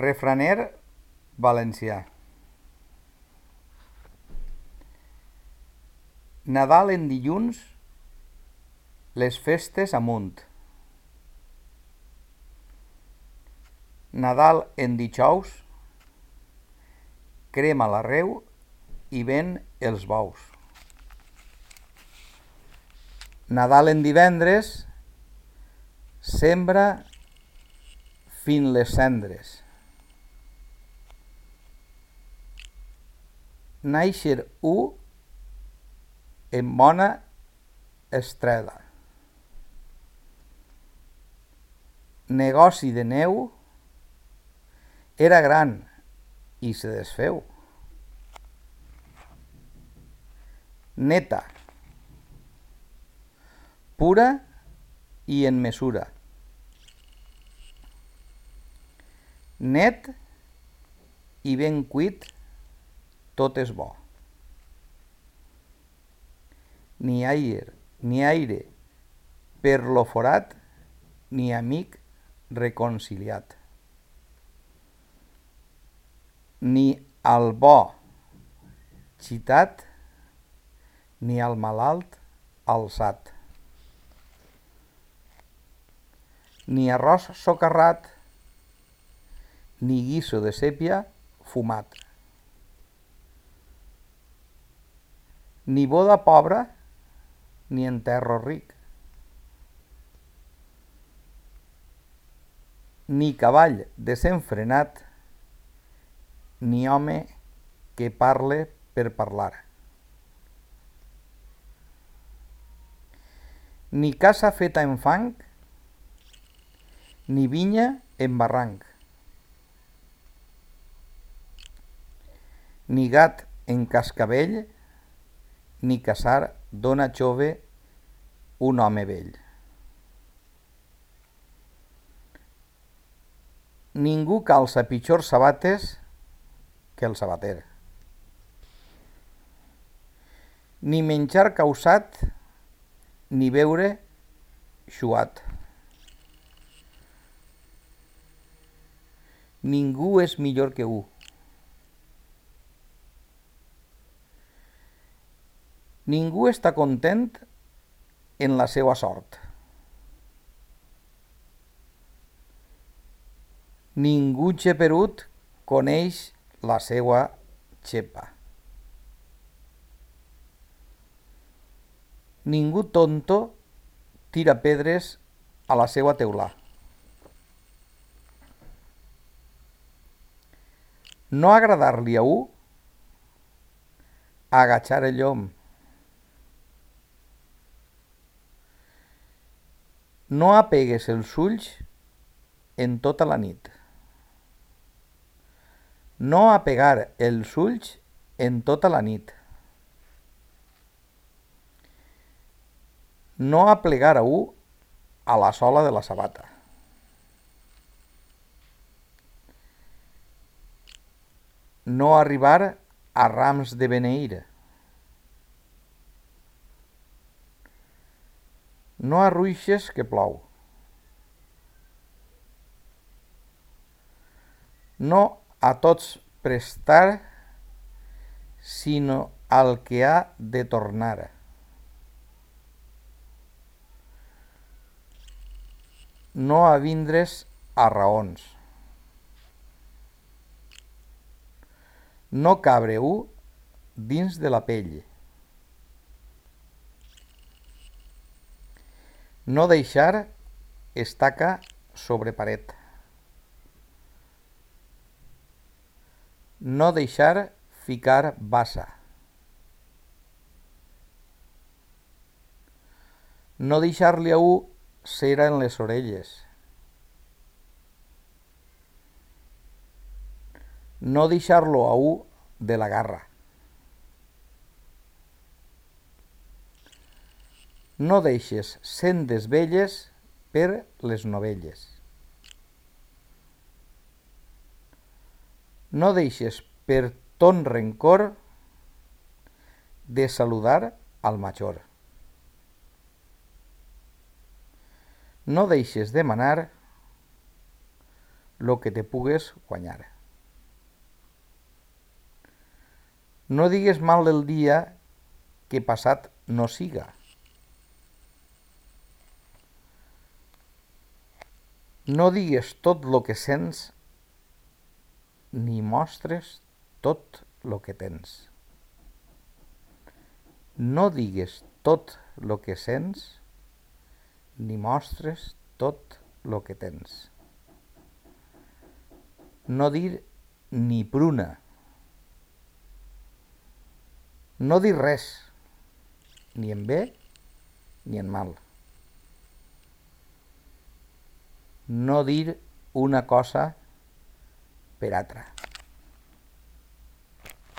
Refraner valencià. Nadal en dilluns, les festes amunt. Nadal en dijous, crema l'arreu i ven els bous. Nadal en divendres, sembra fin les cendres. Nàixer u en bona estrela. Negoci de neu era gran i se desfeu. Neta. Pura i en mesura. Net i ben cuit, tot és bo. Ni aire, ni aire per lo forat, ni amic reconciliat. Ni al bo xitat, ni al malalt alçat. Ni arròs socarrat, ni guiso de sèpia fumat. Ni boda pobra, ni enterro ric. Ni cavall desenfrenat, ni home que parle per parlar. Ni casa feta en fang, ni vinya en barranc. Ni gat en cascavell, ni casar dona jove un home vell. Ningú calça pitjors sabates que el sabater. Ni menjar causat, ni beure xuat. Ningú és millor que u. Ningú està content en la seva sort. Ningú xeperut coneix la seva xepa. Ningú tonto tira pedres a la seva teulà. No agradar-li a un, agachar el llom. No apegues els ulls en tota la nit. No apegar els ulls en tota la nit. No aplegar a un a la sola de la sabata. No arribar a rams de beneïra. No arruixes que plou. No a tots prestar, sinó al que ha de tornar. No a vindre's a raons. No cabre u dins de la pell. No deixar estaca sobre paret. No deixar ficar bassa. No deixar-li a un cera en les orelles. No deixar-lo a un de la garra. No deixes sendes velles per les novelles. No deixes per ton rencor de saludar al major. No deixes de manar lo que te pugues guanyar. No digues mal del dia que passat no siga. No digues tot lo que sents ni mostres tot lo que tens. No digues tot lo que sents ni mostres tot lo que tens. No dir ni pruna. No dir res, ni en bé ni en mal. No dir una cosa per altra.